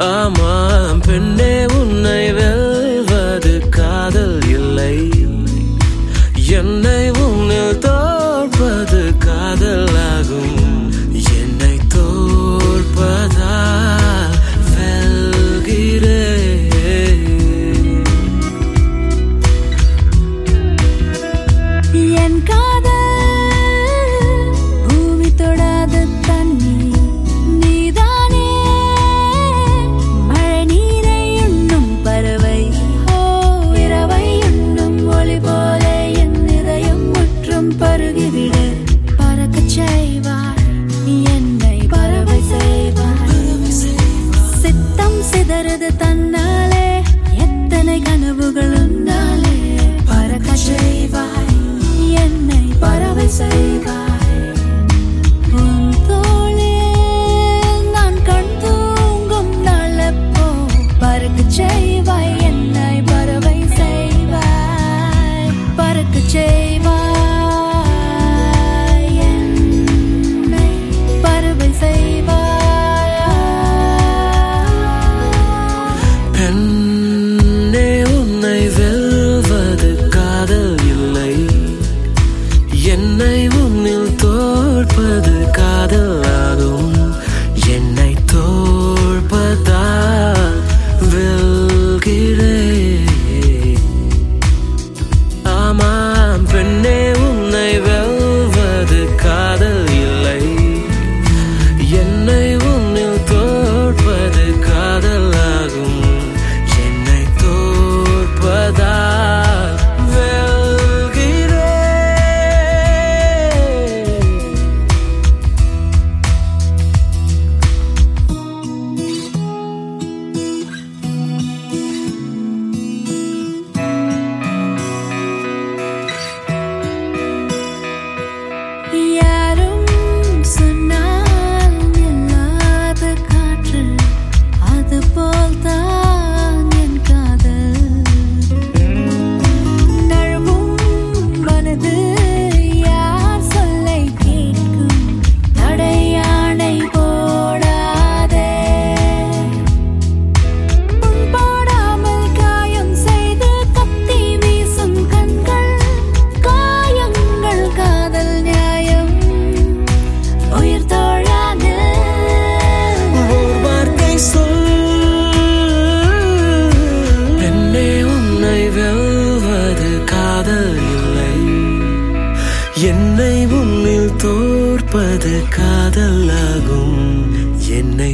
I'm unpredictable. கண்ணே உன்னை வெல்வது காதல் இல்லை. என்னை உன்னில் தோற்பது என்னை உன்னில் தோற்பது காதல் ஆகும் என்னை